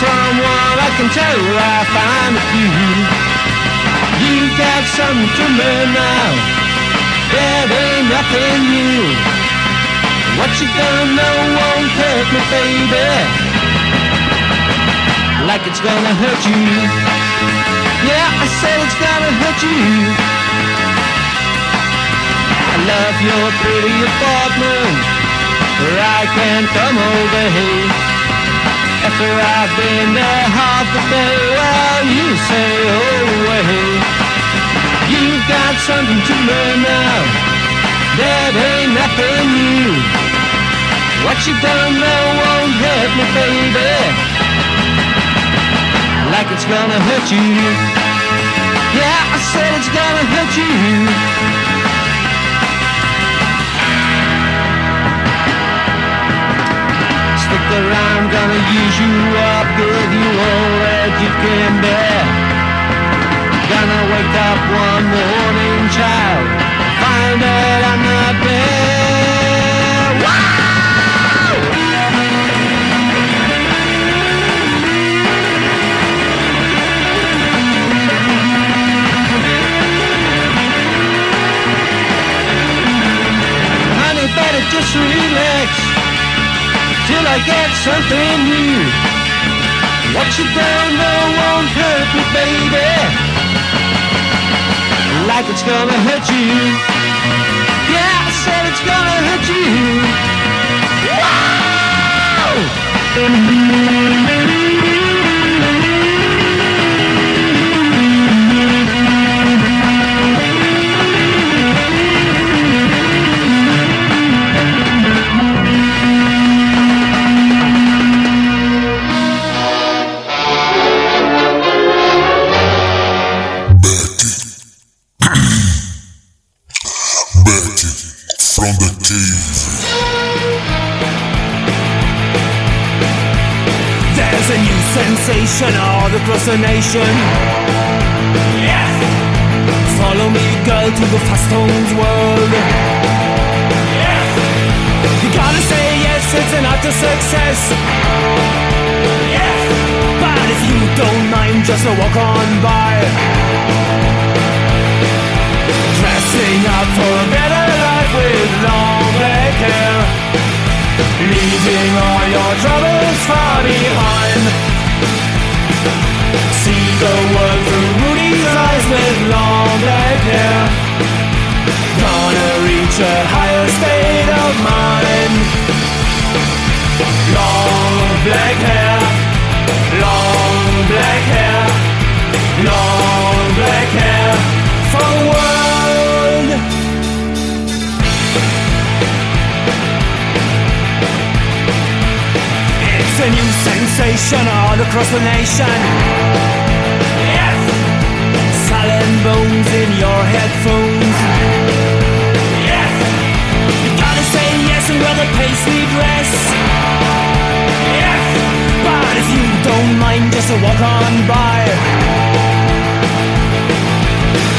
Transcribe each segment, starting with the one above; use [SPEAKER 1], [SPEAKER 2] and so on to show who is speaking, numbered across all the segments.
[SPEAKER 1] Someone, I can tell you I find a few. You got something to learn now. That ain't nothing new. What you don't know won't hurt me, baby. Like it's gonna hurt you. Yeah, I said it's gonna hurt you I love your pretty apartment where I can come over here. After I've been there half a day, well, you say, oh, wait. You've got something to learn now. That ain't nothing new. What you don't know won't hurt me, baby. Like it's gonna hurt you. Yeah, I said it's gonna hurt you. Around, gonna use you up, give you all that you can bear. Gonna wake up one morning, child, find that I'm not there. Wow! Honey, better just relax till I get something new. What you don't know won't hurt me, baby. Like it's gonna hurt you. Yeah, I said it's gonna hurt you. Wow!
[SPEAKER 2] Sensation all across the nation. Yes! Follow me, girl, to the Fuzztones world. Yes! You gotta say yes, it's an utter success. Yes! But if you don't mind, just a walk on by. Dressing up for a better life with long black hair. Leaving all your troubles far behind. See the world through Rudy's eyes with long black hair. Gonna reach a higher state of mind. Long black hair, long black hair, a new sensation all across the nation Yes! Selling bones in your headphones. Yes! You gotta say yes and wear the paisley dress. Yes! But if you don't mind, just walk on by.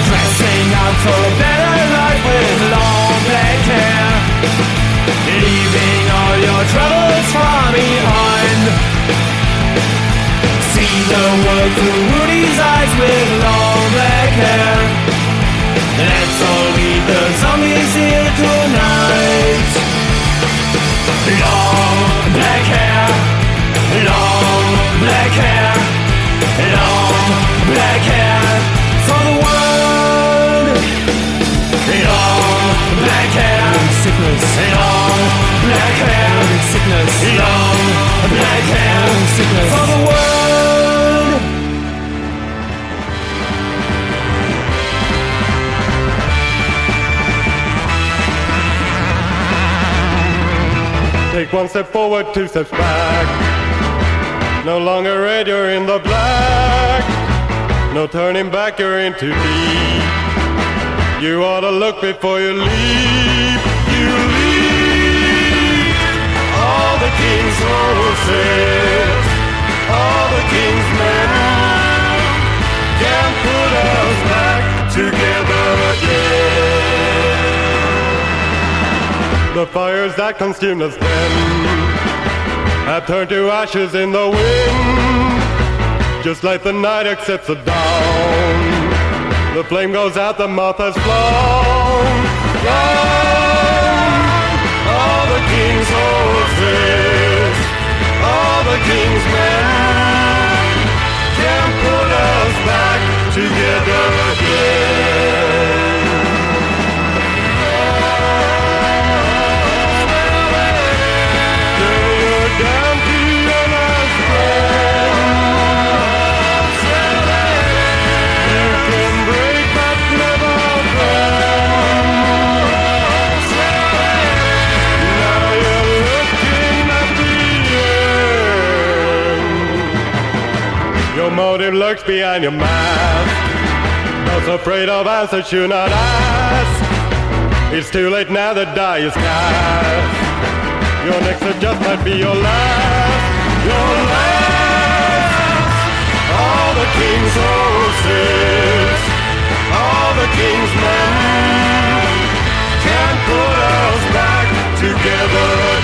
[SPEAKER 2] Dressing out for a better life with long black hair. Leaving all your troubles far behind. See the world through Woody's eyes with long black hair. Let's all meet the zombies here tonight. Long black hair, long black hair, long black hair for the world. Long black hair, sickness, long black hair, sickness, long black hair, sickness for the world.
[SPEAKER 3] Take one step forward, two steps back. No longer red, you're in the black. No turning back, you're in too deep. You ought to look before you leap. You leap. All the king's horses, all the king's men can put us back together again. The fires that consumed us then have turned to ashes in the wind. Just like the night accepts the dawn. The flame goes out, the moth has flown. Flown. King's horses, all the king's men can put us back together again. Motive lurks behind your mask. Not afraid of answers you not ask. It's too late now, the die is cast. Your next just might be your last, your last. All the king's horses, all the king's men can put us back together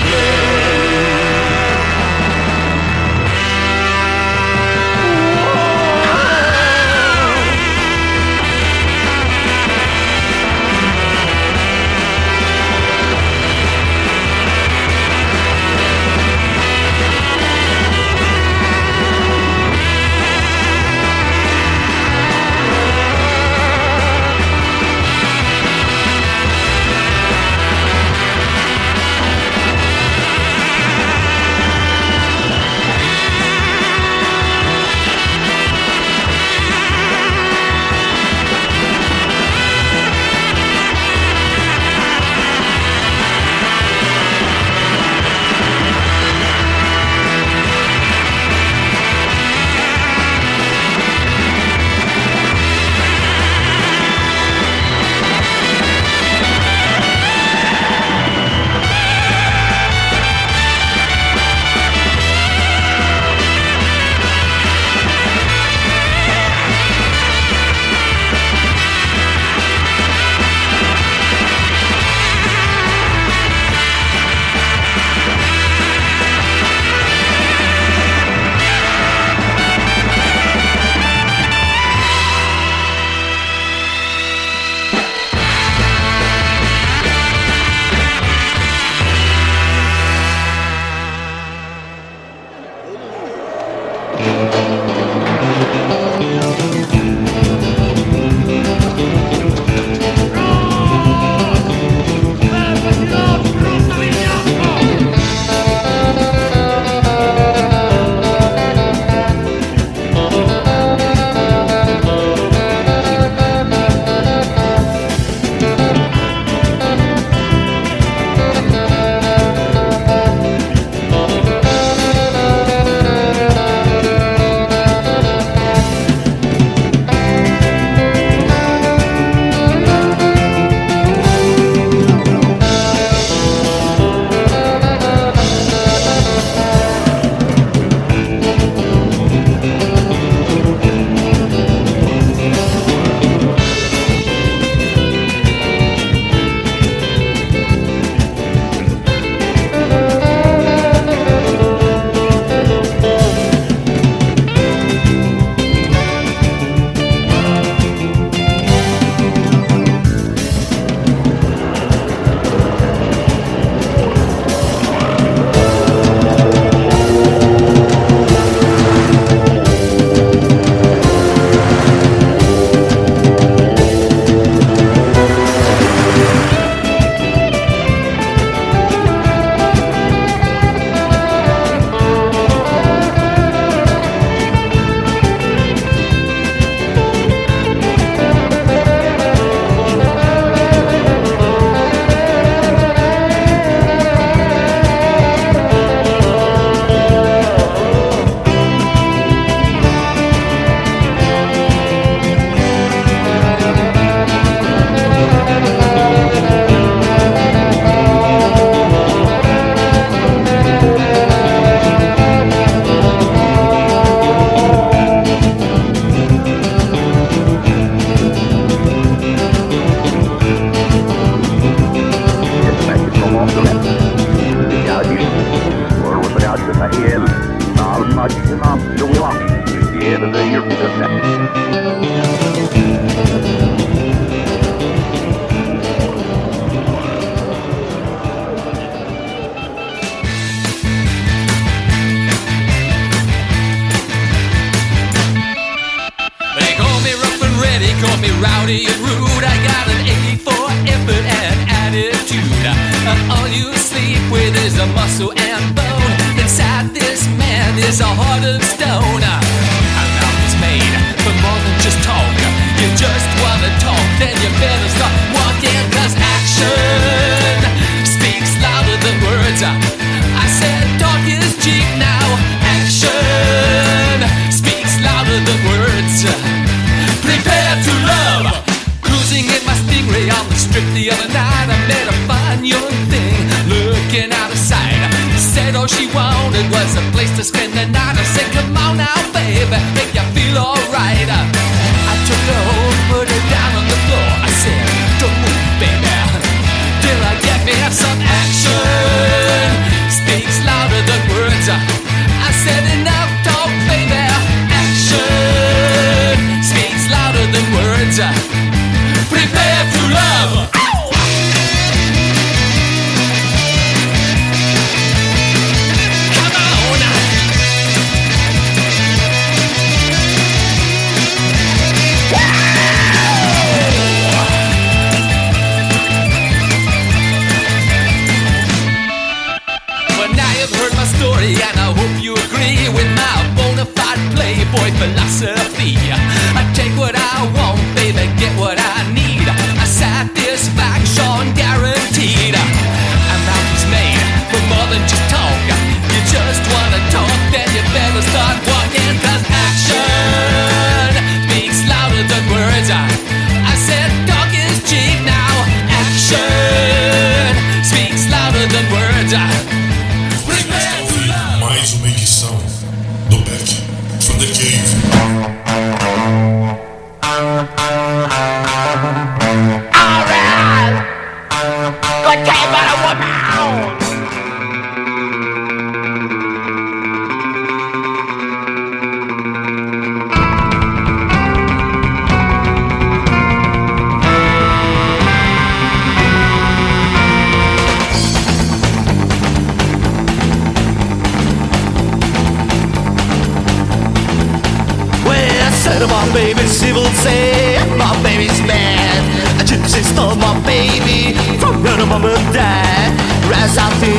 [SPEAKER 4] What day, but I
[SPEAKER 5] want my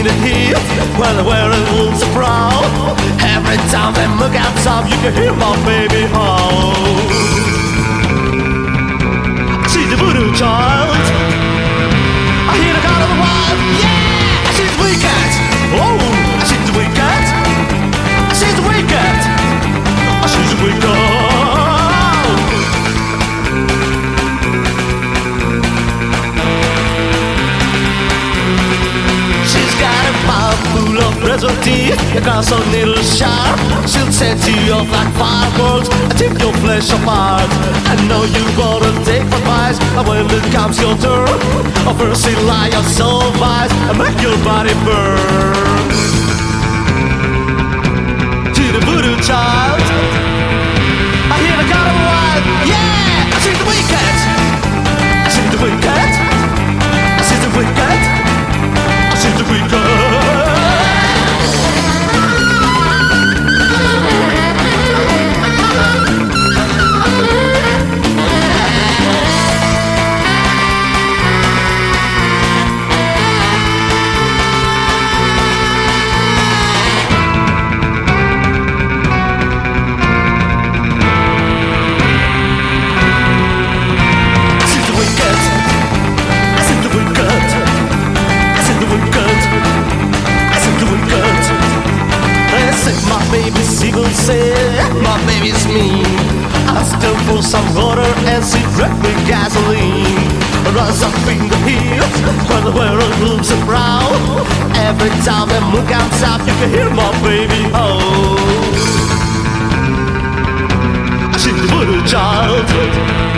[SPEAKER 5] living here Where the wearing wolves are proud. Every time they look outside You can hear my baby howl. She's a voodoo child. I hear the call of the wild Yeah, she's wicked Oh, she's wicked She's wicked She's wicked presentee, je kan zo neer sharp. She'll set you off like fireworks I take your flesh apart. I know you gonna take advice, and when it comes your turn, I'll a mercy lie your soul vice and make your body burn. To the voodoo child, I hear the god of life. Yeah, I see the wicked, I see the wicked, I see the wicked, I see the wicked. clean. Runs up in the hills, where the world moves around. Every time they look outside, you can hear my baby howl. I see the
[SPEAKER 6] little child.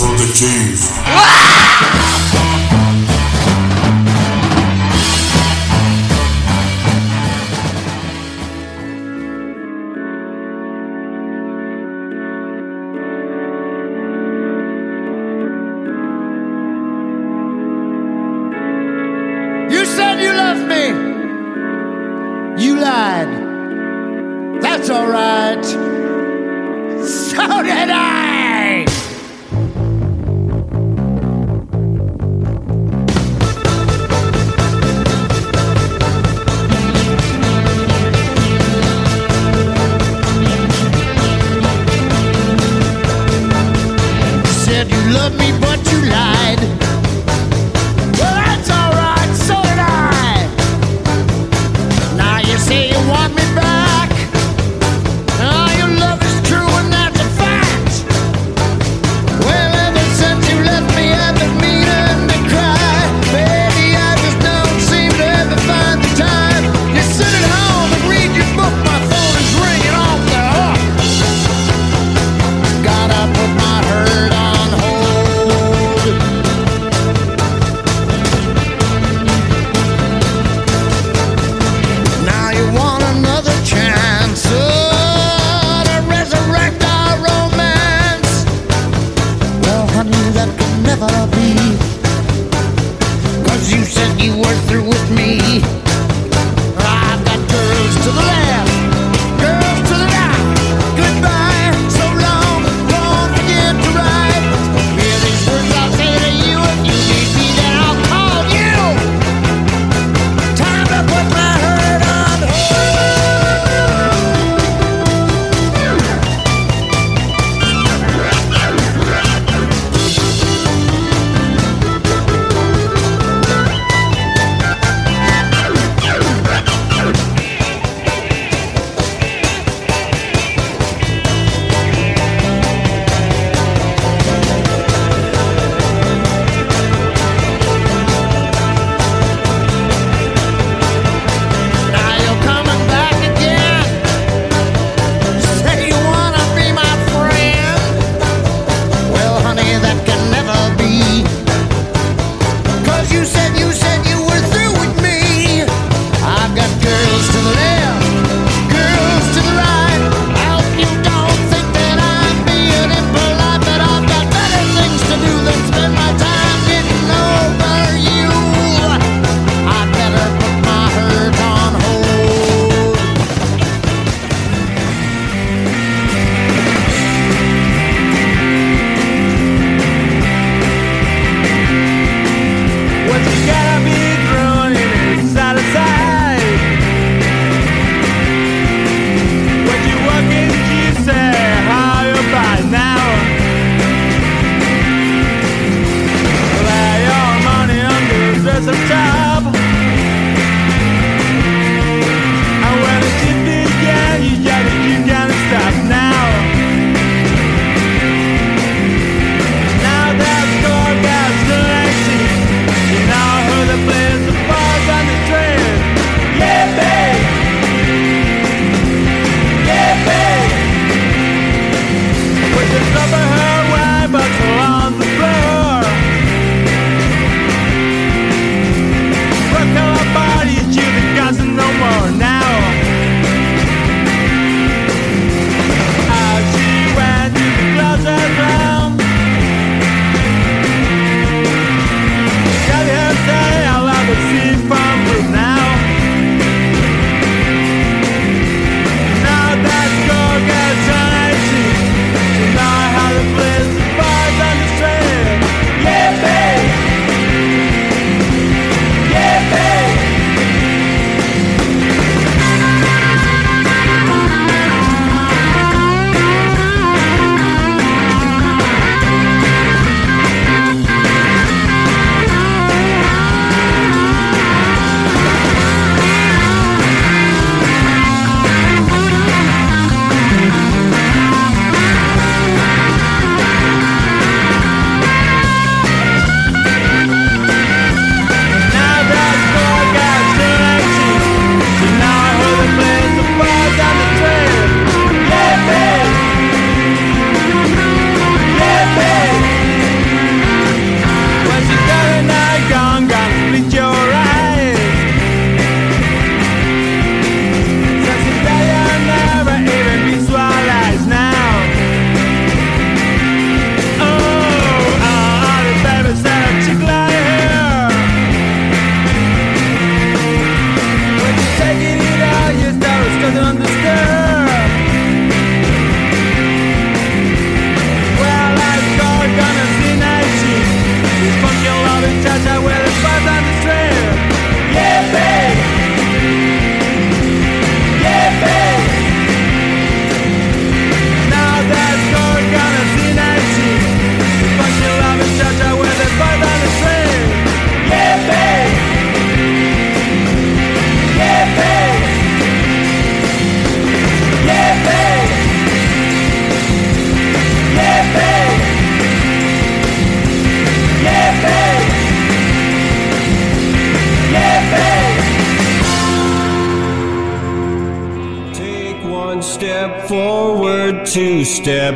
[SPEAKER 6] From
[SPEAKER 7] the
[SPEAKER 8] cave.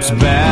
[SPEAKER 9] Steps back.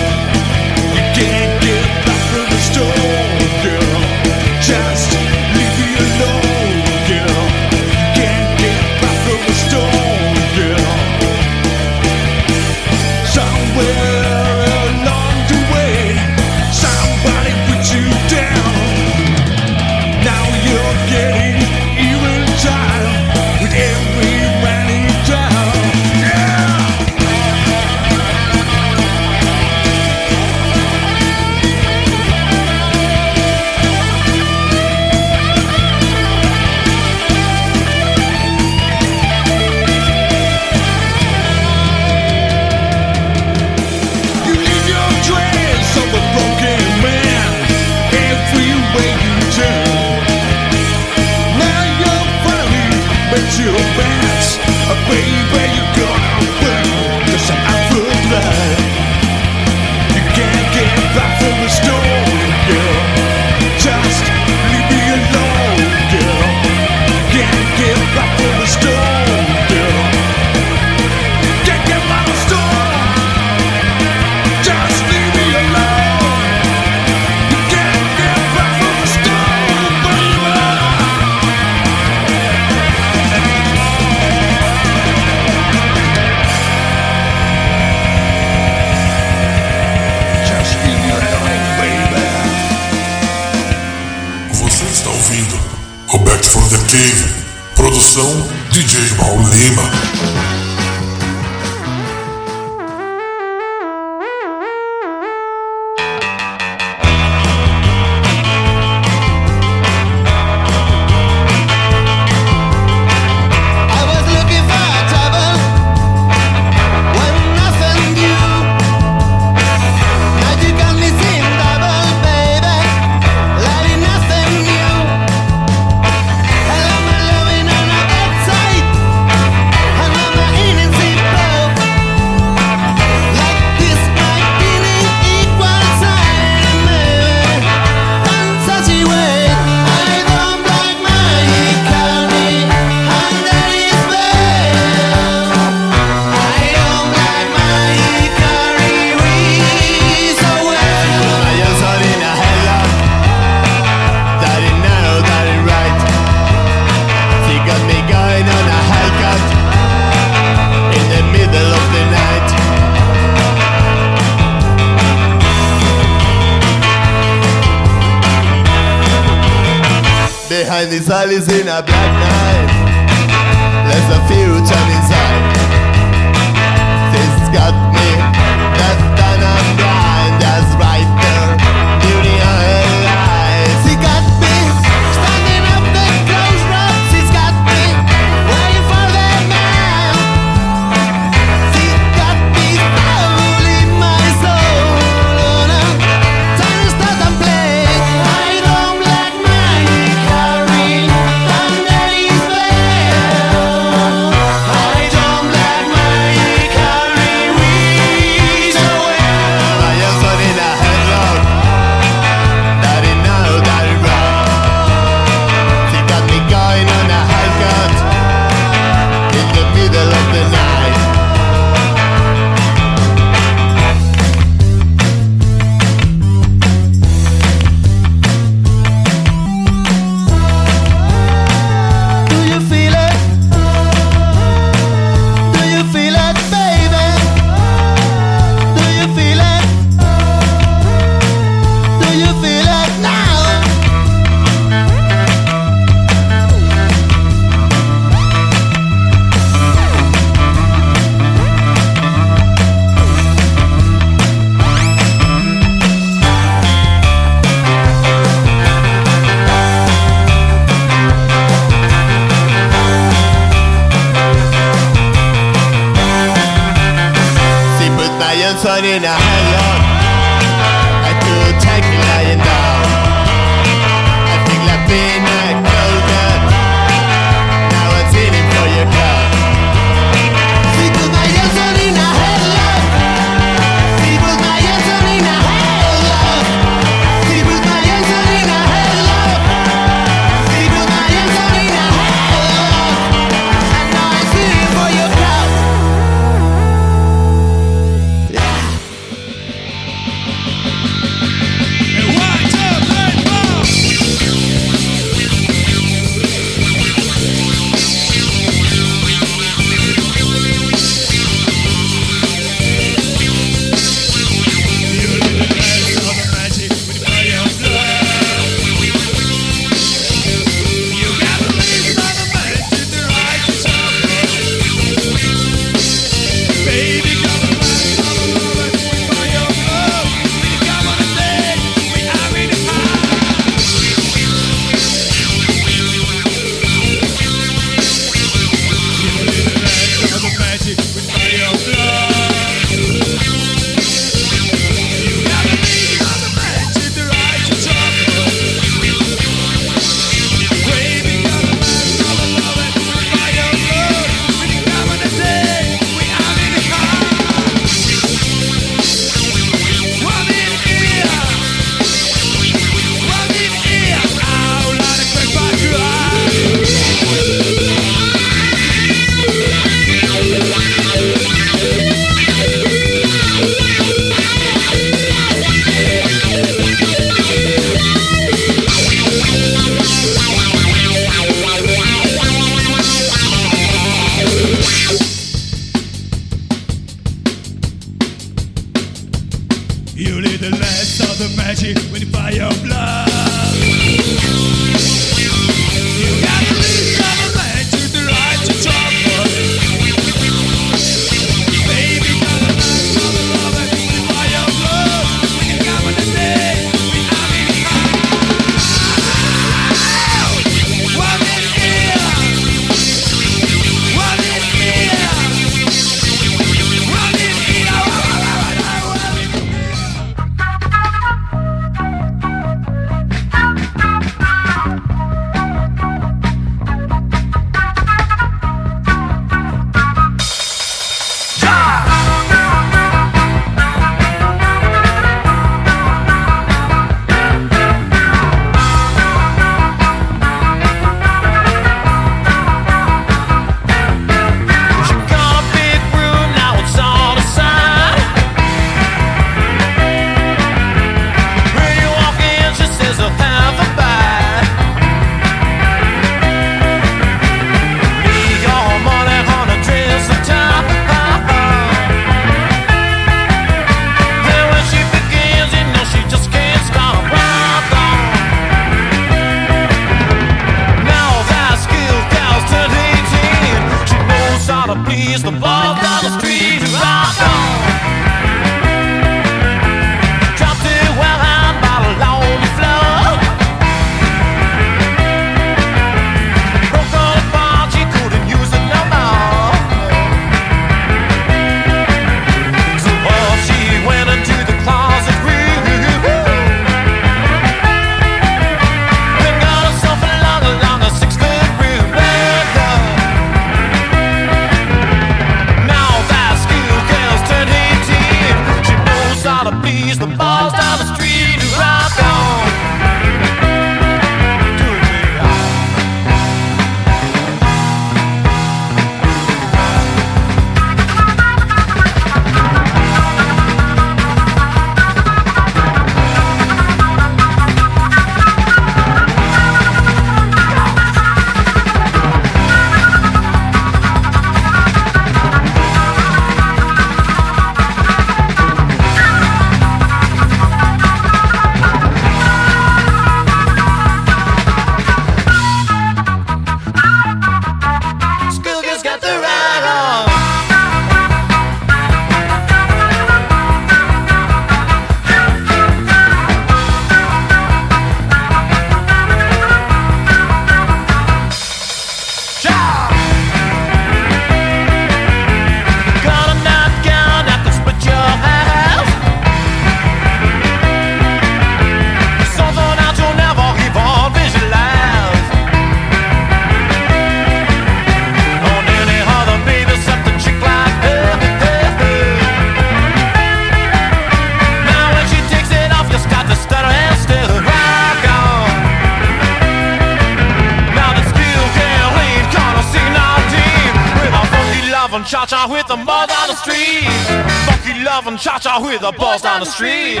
[SPEAKER 10] With the boys down the street.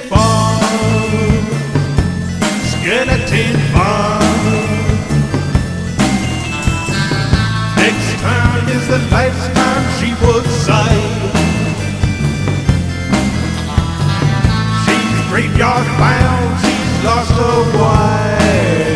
[SPEAKER 11] Farm, Skeleton Next time is the lifetime she would sigh. She's graveyard bound, she's lost her
[SPEAKER 12] wife.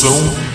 [SPEAKER 12] Produção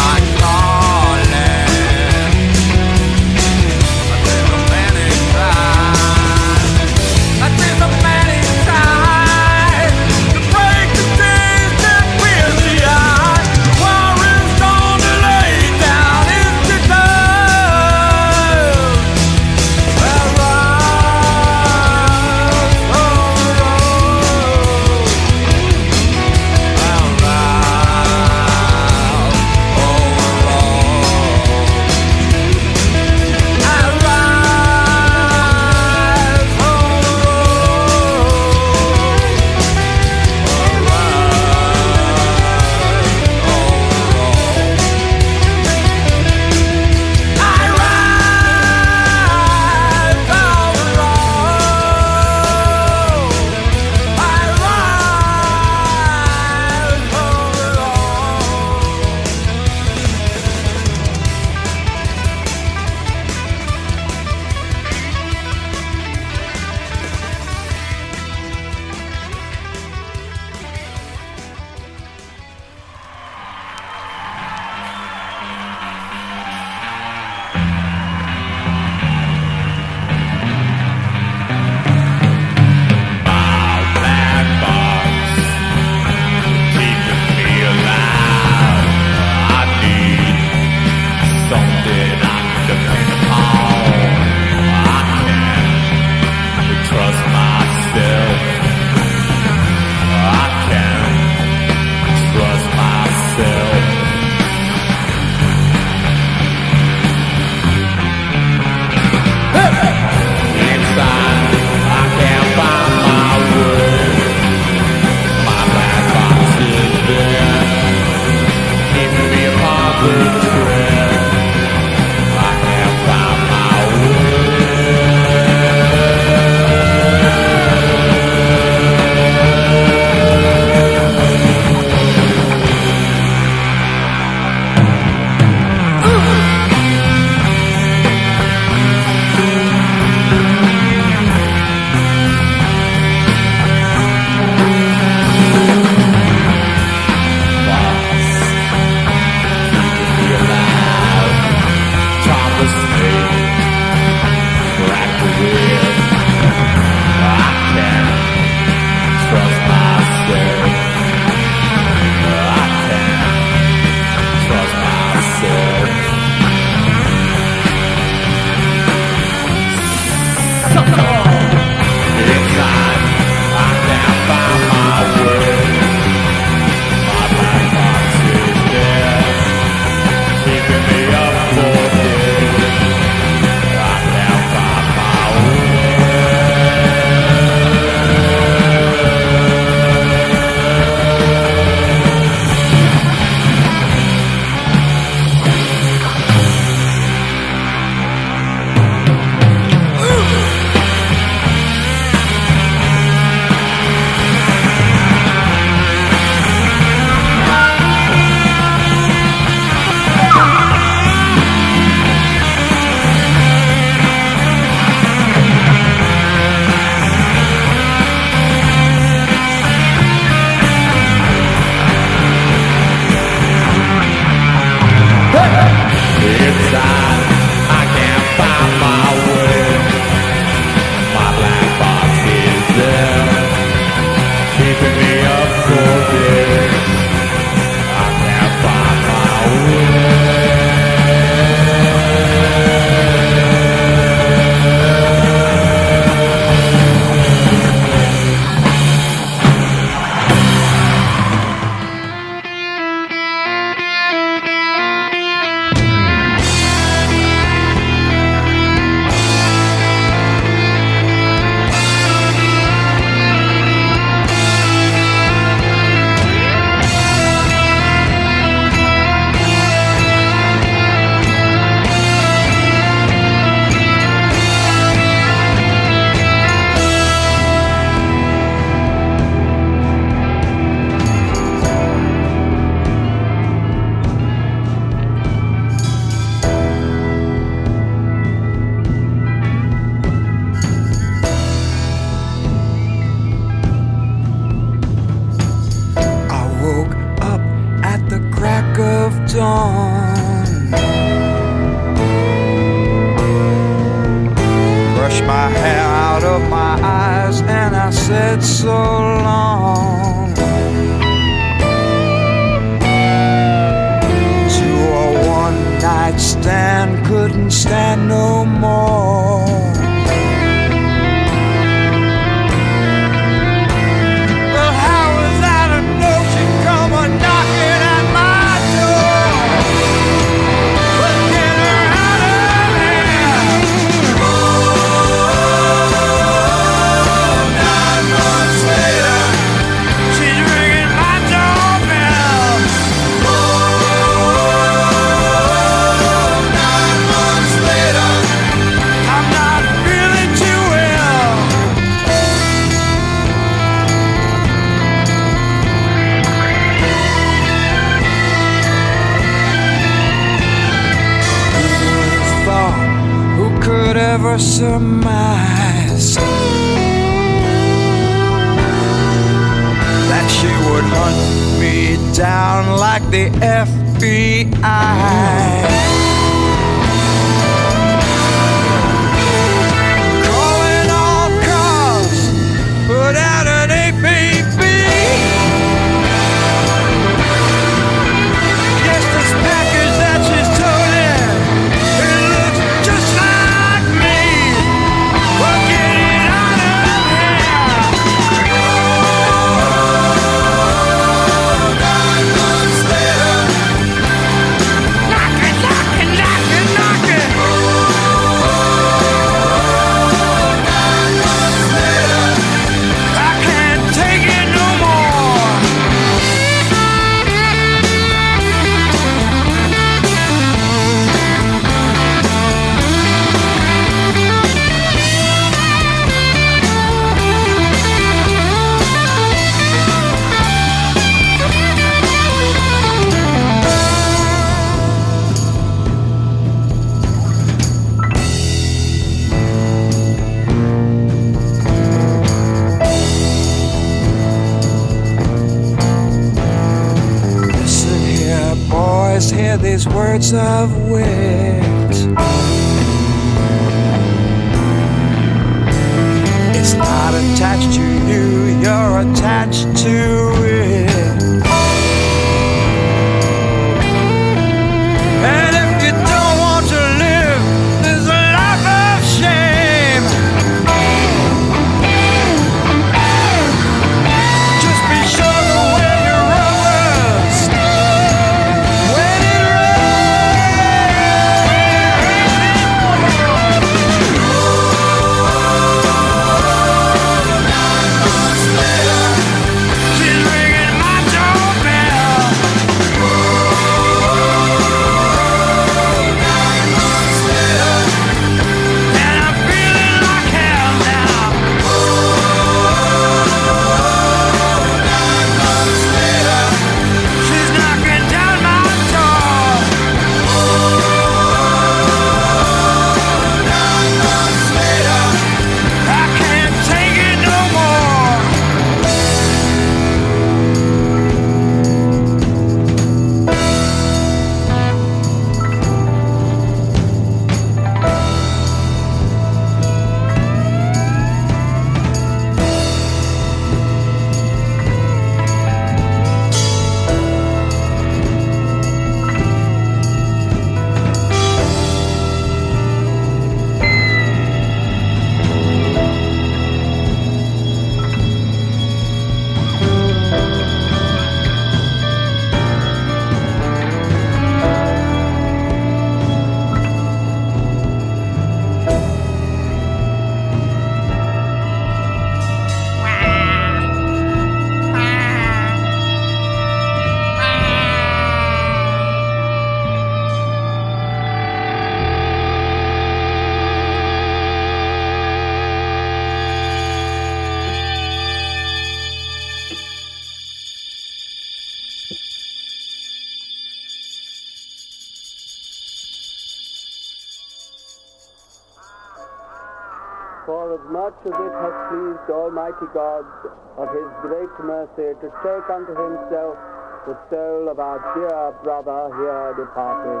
[SPEAKER 13] brother here departed,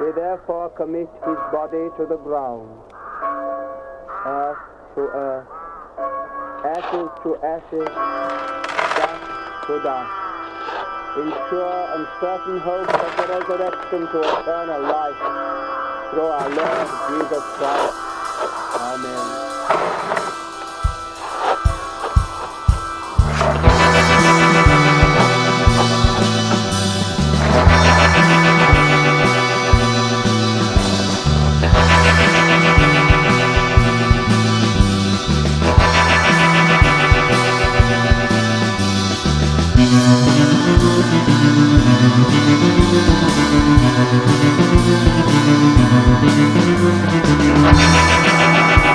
[SPEAKER 13] we therefore commit his body to the ground. earth to earth, ashes to ashes, dust to dust, in sure and certain hope of the resurrection to eternal life through our Lord Jesus Christ. Amen.
[SPEAKER 14] Back from